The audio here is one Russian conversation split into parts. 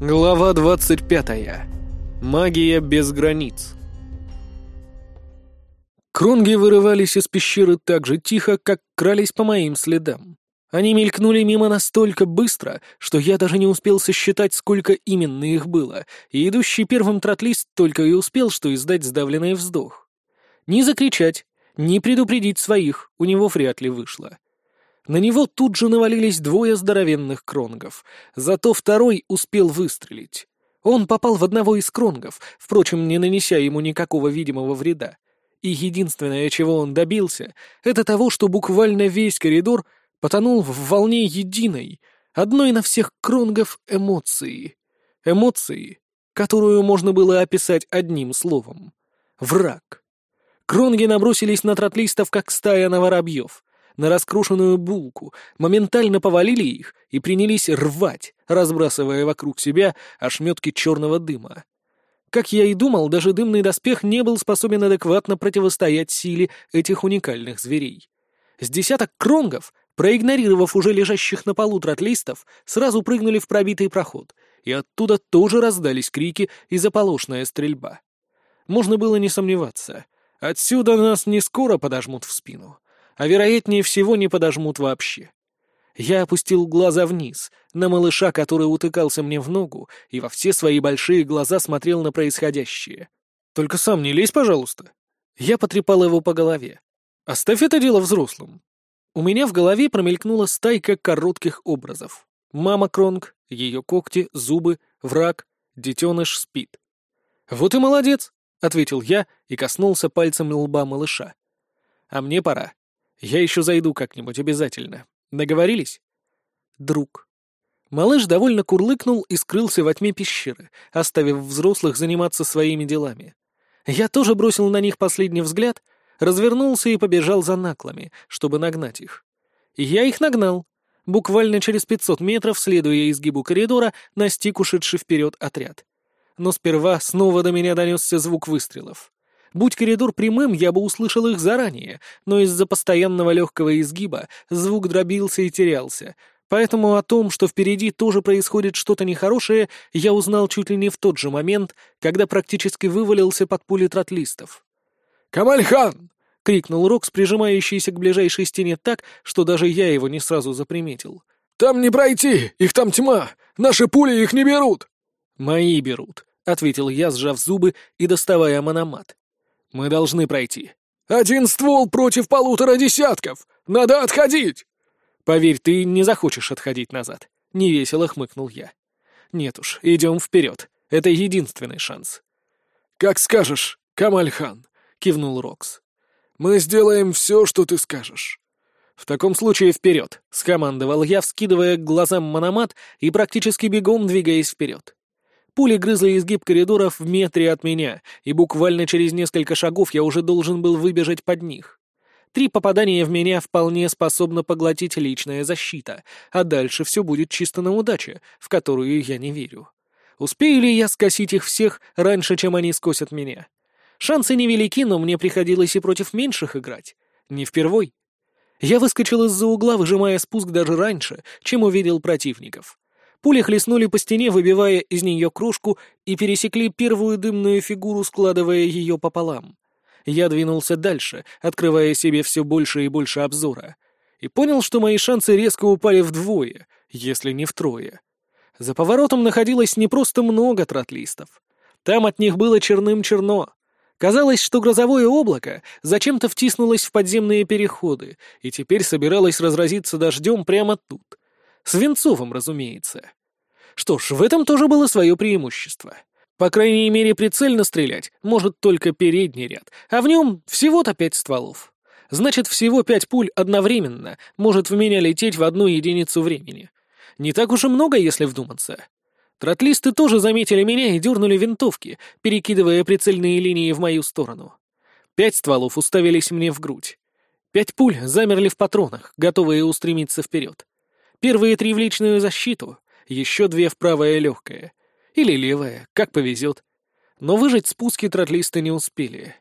Глава 25. Магия без границ. Кронги вырывались из пещеры так же тихо, как крались по моим следам. Они мелькнули мимо настолько быстро, что я даже не успел сосчитать, сколько именно их было, и идущий первым тротлист только и успел, что издать сдавленный вздох. Ни закричать, ни предупредить своих у него вряд ли вышло. На него тут же навалились двое здоровенных кронгов, зато второй успел выстрелить. Он попал в одного из кронгов, впрочем, не нанеся ему никакого видимого вреда. И единственное, чего он добился, это того, что буквально весь коридор потонул в волне единой, одной на всех кронгов эмоции. Эмоции, которую можно было описать одним словом. Враг. Кронги набросились на тротлистов, как стая на воробьев на раскрушенную булку, моментально повалили их и принялись рвать, разбрасывая вокруг себя ошметки черного дыма. Как я и думал, даже дымный доспех не был способен адекватно противостоять силе этих уникальных зверей. С десяток кронгов, проигнорировав уже лежащих на полу тротлистов, сразу прыгнули в пробитый проход, и оттуда тоже раздались крики и заполошная стрельба. Можно было не сомневаться. Отсюда нас не скоро подожмут в спину а вероятнее всего не подожмут вообще. Я опустил глаза вниз, на малыша, который утыкался мне в ногу, и во все свои большие глаза смотрел на происходящее. «Только сам не лезь, пожалуйста». Я потрепал его по голове. «Оставь это дело взрослым». У меня в голове промелькнула стайка коротких образов. Мама Кронг, ее когти, зубы, враг, детеныш спит. «Вот и молодец», — ответил я и коснулся пальцем лба малыша. «А мне пора. Я еще зайду как-нибудь обязательно. Договорились? Друг. Малыш довольно курлыкнул и скрылся во тьме пещеры, оставив взрослых заниматься своими делами. Я тоже бросил на них последний взгляд, развернулся и побежал за наклами, чтобы нагнать их. Я их нагнал. Буквально через 500 метров, следуя изгибу коридора, настиг ушедший вперед отряд. Но сперва снова до меня донесся звук выстрелов. Будь коридор прямым, я бы услышал их заранее, но из-за постоянного легкого изгиба звук дробился и терялся. Поэтому о том, что впереди тоже происходит что-то нехорошее, я узнал чуть ли не в тот же момент, когда практически вывалился под пули тротлистов. «Камальхан!» — крикнул Рокс, прижимающийся к ближайшей стене так, что даже я его не сразу заприметил. «Там не пройти! Их там тьма! Наши пули их не берут!» «Мои берут», — ответил я, сжав зубы и доставая мономат. Мы должны пройти. Один ствол против полутора десятков! Надо отходить!» «Поверь, ты не захочешь отходить назад», — невесело хмыкнул я. «Нет уж, идем вперед. Это единственный шанс». «Как скажешь, Камальхан», — кивнул Рокс. «Мы сделаем все, что ты скажешь». «В таком случае вперед», — скомандовал я, вскидывая к глазам мономат и практически бегом двигаясь вперед. Пули грызли изгиб коридоров в метре от меня, и буквально через несколько шагов я уже должен был выбежать под них. Три попадания в меня вполне способна поглотить личная защита, а дальше все будет чисто на удаче, в которую я не верю. Успею ли я скосить их всех раньше, чем они скосят меня? Шансы невелики, но мне приходилось и против меньших играть. Не впервой. Я выскочил из-за угла, выжимая спуск даже раньше, чем увидел противников. Пули хлестнули по стене, выбивая из нее кружку, и пересекли первую дымную фигуру, складывая ее пополам. Я двинулся дальше, открывая себе все больше и больше обзора, и понял, что мои шансы резко упали вдвое, если не втрое. За поворотом находилось не просто много тротлистов. Там от них было черным-черно. Казалось, что грозовое облако зачем-то втиснулось в подземные переходы и теперь собиралось разразиться дождем прямо тут — Свинцовым, разумеется. Что ж, в этом тоже было свое преимущество. По крайней мере, прицельно стрелять может только передний ряд, а в нем всего-то пять стволов. Значит, всего пять пуль одновременно может в меня лететь в одну единицу времени. Не так уж и много, если вдуматься. Тротлисты тоже заметили меня и дернули винтовки, перекидывая прицельные линии в мою сторону. Пять стволов уставились мне в грудь. Пять пуль замерли в патронах, готовые устремиться вперед. Первые три в личную защиту, еще две в правое легкое. Или левое, как повезет. Но выжать спуски тротлисты не успели.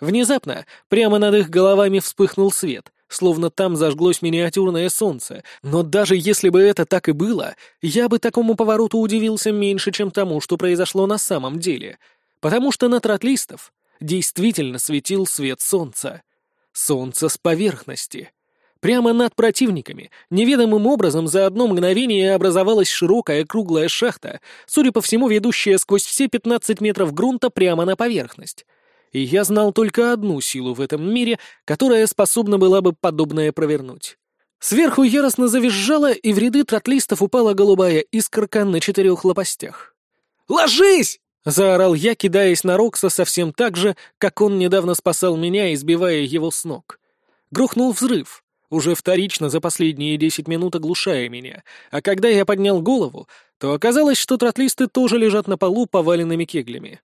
Внезапно прямо над их головами вспыхнул свет, словно там зажглось миниатюрное солнце, но даже если бы это так и было, я бы такому повороту удивился меньше, чем тому, что произошло на самом деле, потому что на тротлистов действительно светил свет солнца. Солнце с поверхности. Прямо над противниками, неведомым образом за одно мгновение образовалась широкая круглая шахта, судя по всему, ведущая сквозь все 15 метров грунта прямо на поверхность. И я знал только одну силу в этом мире, которая способна была бы подобное провернуть. Сверху яростно завизжала, и в ряды тротлистов упала голубая искорка на четырех лопастях. «Ложись!» — заорал я, кидаясь на Рокса совсем так же, как он недавно спасал меня, избивая его с ног. Грохнул взрыв уже вторично за последние десять минут оглушая меня, а когда я поднял голову, то оказалось, что тротлисты тоже лежат на полу поваленными кеглями.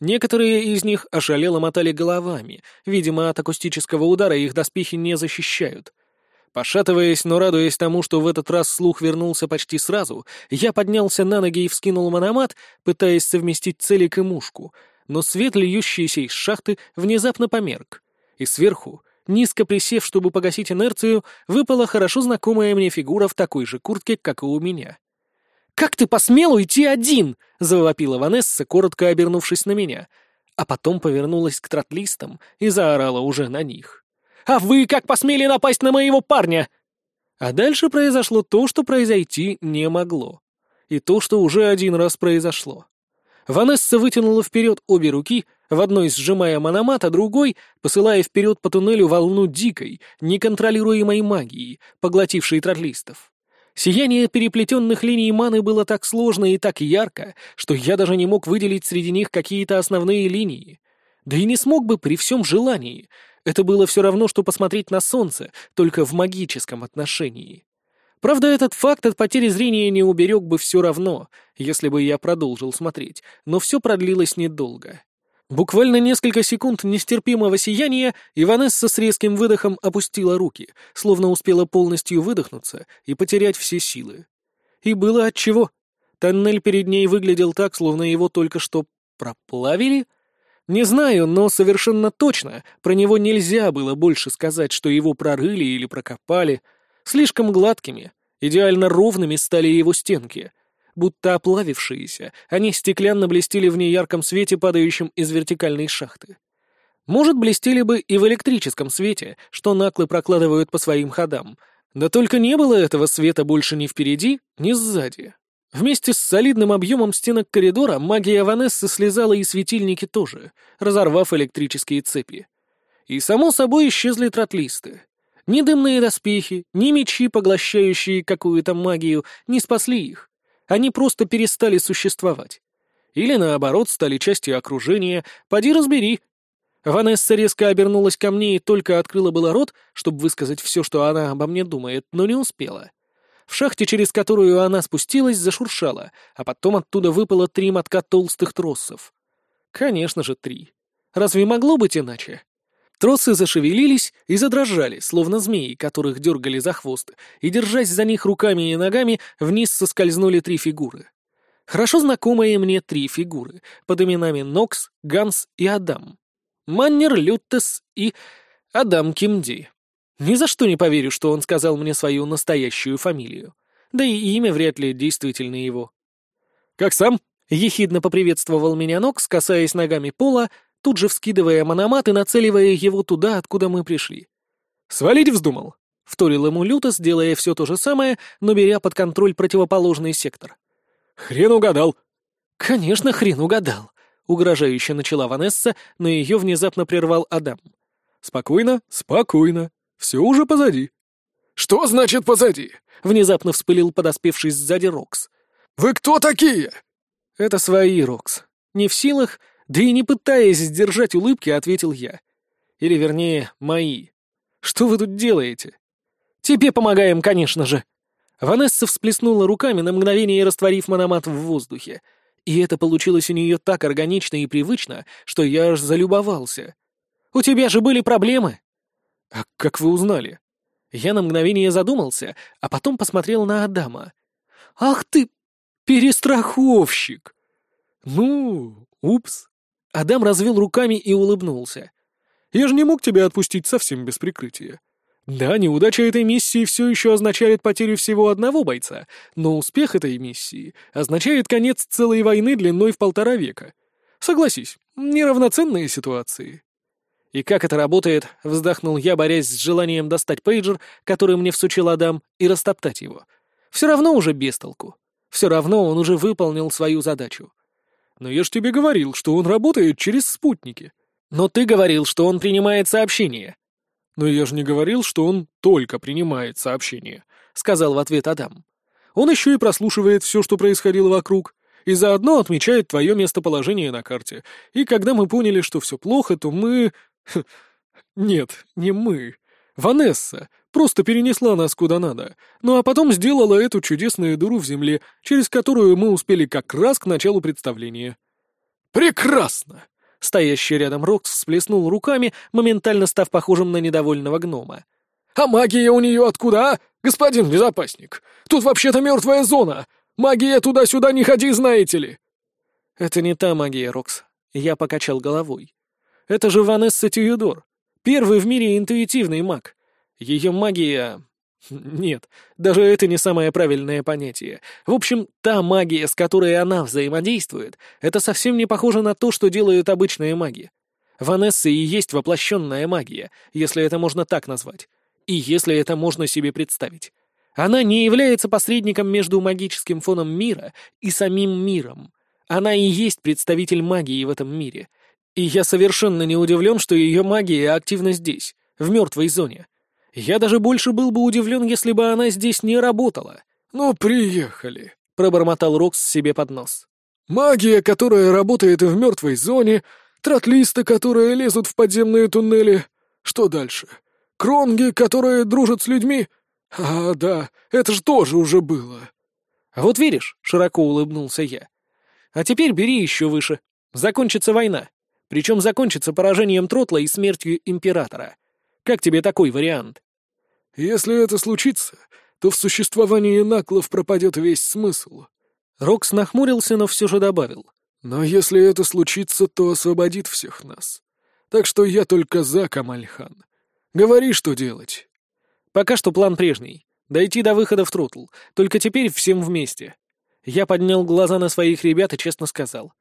Некоторые из них ошалело мотали головами, видимо, от акустического удара их доспехи не защищают. Пошатываясь, но радуясь тому, что в этот раз слух вернулся почти сразу, я поднялся на ноги и вскинул мономат, пытаясь совместить целик и мушку, но свет, льющийся из шахты, внезапно померк, и сверху Низко присев, чтобы погасить инерцию, выпала хорошо знакомая мне фигура в такой же куртке, как и у меня. «Как ты посмел уйти один?» — завопила Ванесса, коротко обернувшись на меня, а потом повернулась к тротлистам и заорала уже на них. «А вы как посмели напасть на моего парня?» А дальше произошло то, что произойти не могло. И то, что уже один раз произошло. Ванесса вытянула вперед обе руки, в одной сжимая мономат, а другой посылая вперед по туннелю волну дикой, неконтролируемой магии, поглотившей тротлистов. Сияние переплетенных линий маны было так сложно и так ярко, что я даже не мог выделить среди них какие-то основные линии. Да и не смог бы при всем желании. Это было все равно, что посмотреть на солнце, только в магическом отношении. Правда, этот факт от потери зрения не уберег бы все равно, если бы я продолжил смотреть, но все продлилось недолго. Буквально несколько секунд нестерпимого сияния, и Ванесса с резким выдохом опустила руки, словно успела полностью выдохнуться и потерять все силы. И было отчего. Тоннель перед ней выглядел так, словно его только что проплавили. Не знаю, но совершенно точно про него нельзя было больше сказать, что его прорыли или прокопали — Слишком гладкими, идеально ровными стали его стенки. Будто оплавившиеся, они стеклянно блестели в неярком свете, падающем из вертикальной шахты. Может, блестели бы и в электрическом свете, что наклы прокладывают по своим ходам. Да только не было этого света больше ни впереди, ни сзади. Вместе с солидным объемом стенок коридора магия Ванессы слезала и светильники тоже, разорвав электрические цепи. И, само собой, исчезли тротлисты. Ни дымные доспехи, ни мечи, поглощающие какую-то магию, не спасли их. Они просто перестали существовать. Или, наоборот, стали частью окружения. Поди разбери. Ванесса резко обернулась ко мне и только открыла было рот, чтобы высказать все, что она обо мне думает, но не успела. В шахте, через которую она спустилась, зашуршала, а потом оттуда выпало три мотка толстых тросов. Конечно же, три. Разве могло быть иначе? Тросы зашевелились и задрожали, словно змеи, которых дергали за хвост, и, держась за них руками и ногами, вниз соскользнули три фигуры. Хорошо знакомые мне три фигуры, под именами Нокс, Ганс и Адам. Маннер, Люттес и Адам Кимди. Ни за что не поверю, что он сказал мне свою настоящую фамилию. Да и имя вряд ли действительно его. «Как сам?» — ехидно поприветствовал меня Нокс, касаясь ногами пола, тут же вскидывая мономат и нацеливая его туда, откуда мы пришли. «Свалить вздумал?» — вторил ему Лютос, делая все то же самое, но беря под контроль противоположный сектор. «Хрен угадал!» «Конечно, хрен угадал!» — угрожающе начала Ванесса, но ее внезапно прервал Адам. «Спокойно, спокойно. Все уже позади». «Что значит позади?» — внезапно вспылил подоспевший сзади Рокс. «Вы кто такие?» «Это свои, Рокс. Не в силах, да и не пытаясь сдержать улыбки, ответил я. Или, вернее, мои. Что вы тут делаете? Тебе помогаем, конечно же. Ванесса всплеснула руками на мгновение, растворив мономат в воздухе. И это получилось у нее так органично и привычно, что я аж залюбовался. «У тебя же были проблемы!» «А как вы узнали?» Я на мгновение задумался, а потом посмотрел на Адама. «Ах ты, перестраховщик!» «Ну, упс!» Адам развел руками и улыбнулся. «Я же не мог тебя отпустить совсем без прикрытия. Да, неудача этой миссии все еще означает потерю всего одного бойца, но успех этой миссии означает конец целой войны длиной в полтора века. Согласись, неравноценные ситуации. «И как это работает?» — вздохнул я, борясь с желанием достать пейджер, который мне всучил Адам, и растоптать его. «Все равно уже без толку. Все равно он уже выполнил свою задачу». «Но я ж тебе говорил, что он работает через спутники». «Но ты говорил, что он принимает сообщения». «Но я же не говорил, что он только принимает сообщения», — сказал в ответ Адам. «Он еще и прослушивает все, что происходило вокруг, и заодно отмечает твое местоположение на карте. И когда мы поняли, что все плохо, то мы... Нет, не мы. Ванесса просто перенесла нас куда надо, ну а потом сделала эту чудесную дыру в земле, через которую мы успели как раз к началу представления. «Прекрасно!» Стоящий рядом Рокс всплеснул руками, моментально став похожим на недовольного гнома. «А магия у нее откуда, а? Господин безопасник! Тут вообще-то мертвая зона! Магия туда-сюда не ходи, знаете ли!» «Это не та магия, Рокс», — я покачал головой. «Это же Ванесса Тююдор, первый в мире интуитивный маг. Ее магия нет, даже это не самое правильное понятие. В общем, та магия, с которой она взаимодействует, это совсем не похоже на то, что делают обычные маги. Ванесса и есть воплощенная магия, если это можно так назвать. И если это можно себе представить. Она не является посредником между магическим фоном мира и самим миром. Она и есть представитель магии в этом мире. И я совершенно не удивлен, что ее магия активна здесь, в мертвой зоне. Я даже больше был бы удивлен, если бы она здесь не работала. «Ну, приехали», — пробормотал Рокс себе под нос. «Магия, которая работает в мертвой зоне, тротлисты, которые лезут в подземные туннели. Что дальше? Кронги, которые дружат с людьми? А, да, это же тоже уже было». «Вот видишь», — широко улыбнулся я. «А теперь бери еще выше. Закончится война. Причем закончится поражением Тротла и смертью Императора. Как тебе такой вариант?» «Если это случится, то в существовании наклов пропадет весь смысл». Рокс нахмурился, но все же добавил. «Но если это случится, то освободит всех нас. Так что я только за, Камальхан. Говори, что делать». «Пока что план прежний. Дойти до выхода в Тротл, только теперь всем вместе». Я поднял глаза на своих ребят и честно сказал.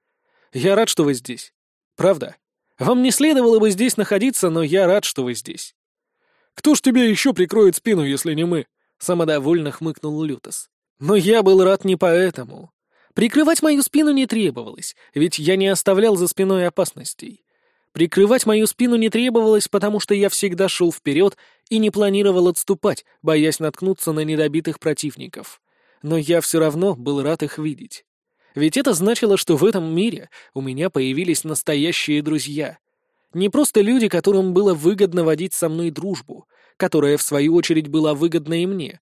«Я рад, что вы здесь. Правда. Вам не следовало бы здесь находиться, но я рад, что вы здесь. Кто ж тебе еще прикроет спину, если не мы? Самодовольно хмыкнул Лютос. Но я был рад не поэтому. Прикрывать мою спину не требовалось, ведь я не оставлял за спиной опасностей. Прикрывать мою спину не требовалось, потому что я всегда шел вперед и не планировал отступать, боясь наткнуться на недобитых противников. Но я все равно был рад их видеть. Ведь это значило, что в этом мире у меня появились настоящие друзья. Не просто люди, которым было выгодно водить со мной дружбу, которая, в свою очередь, была выгодна и мне.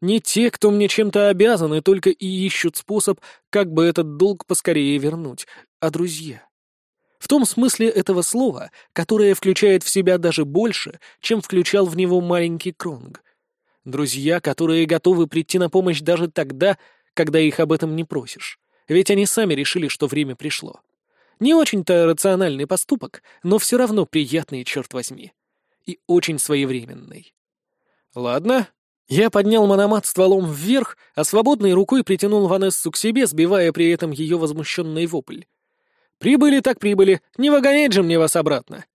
Не те, кто мне чем-то обязаны, только и ищут способ, как бы этот долг поскорее вернуть, а друзья. В том смысле этого слова, которое включает в себя даже больше, чем включал в него маленький Кронг. Друзья, которые готовы прийти на помощь даже тогда, когда их об этом не просишь ведь они сами решили, что время пришло. Не очень-то рациональный поступок, но все равно приятный, черт возьми. И очень своевременный. Ладно. Я поднял мономат стволом вверх, а свободной рукой притянул Ванессу к себе, сбивая при этом ее возмущенный вопль. «Прибыли так прибыли, не выгонять же мне вас обратно!»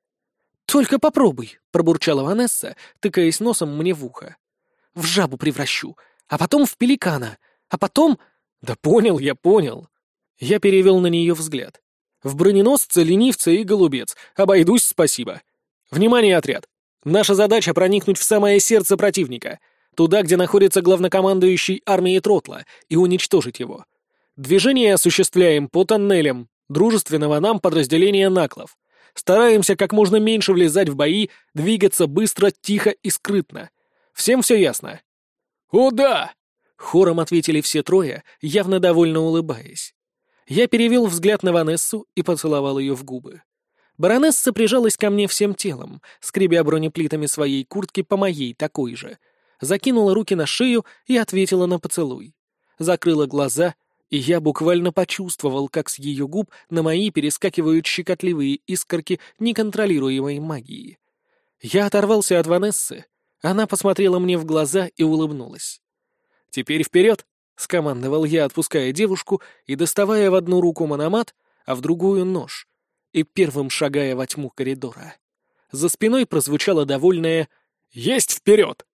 «Только попробуй», — пробурчала Ванесса, тыкаясь носом мне в ухо. «В жабу превращу, а потом в пеликана, а потом «Да понял, я понял». Я перевел на нее взгляд. «В броненосце, ленивце и голубец. Обойдусь, спасибо. Внимание, отряд! Наша задача — проникнуть в самое сердце противника, туда, где находится главнокомандующий армией Тротла, и уничтожить его. Движение осуществляем по тоннелям дружественного нам подразделения Наклов. Стараемся как можно меньше влезать в бои, двигаться быстро, тихо и скрытно. Всем все ясно?» «О, да!» Хором ответили все трое, явно довольно улыбаясь. Я перевел взгляд на Ванессу и поцеловал ее в губы. Баронесса прижалась ко мне всем телом, скребя бронеплитами своей куртки по моей такой же. Закинула руки на шею и ответила на поцелуй. Закрыла глаза, и я буквально почувствовал, как с ее губ на мои перескакивают щекотливые искорки неконтролируемой магии. Я оторвался от Ванессы, Она посмотрела мне в глаза и улыбнулась. «Теперь вперед!» — скомандовал я, отпуская девушку и доставая в одну руку мономат, а в другую — нож, и первым шагая во тьму коридора. За спиной прозвучало довольное «Есть вперед!»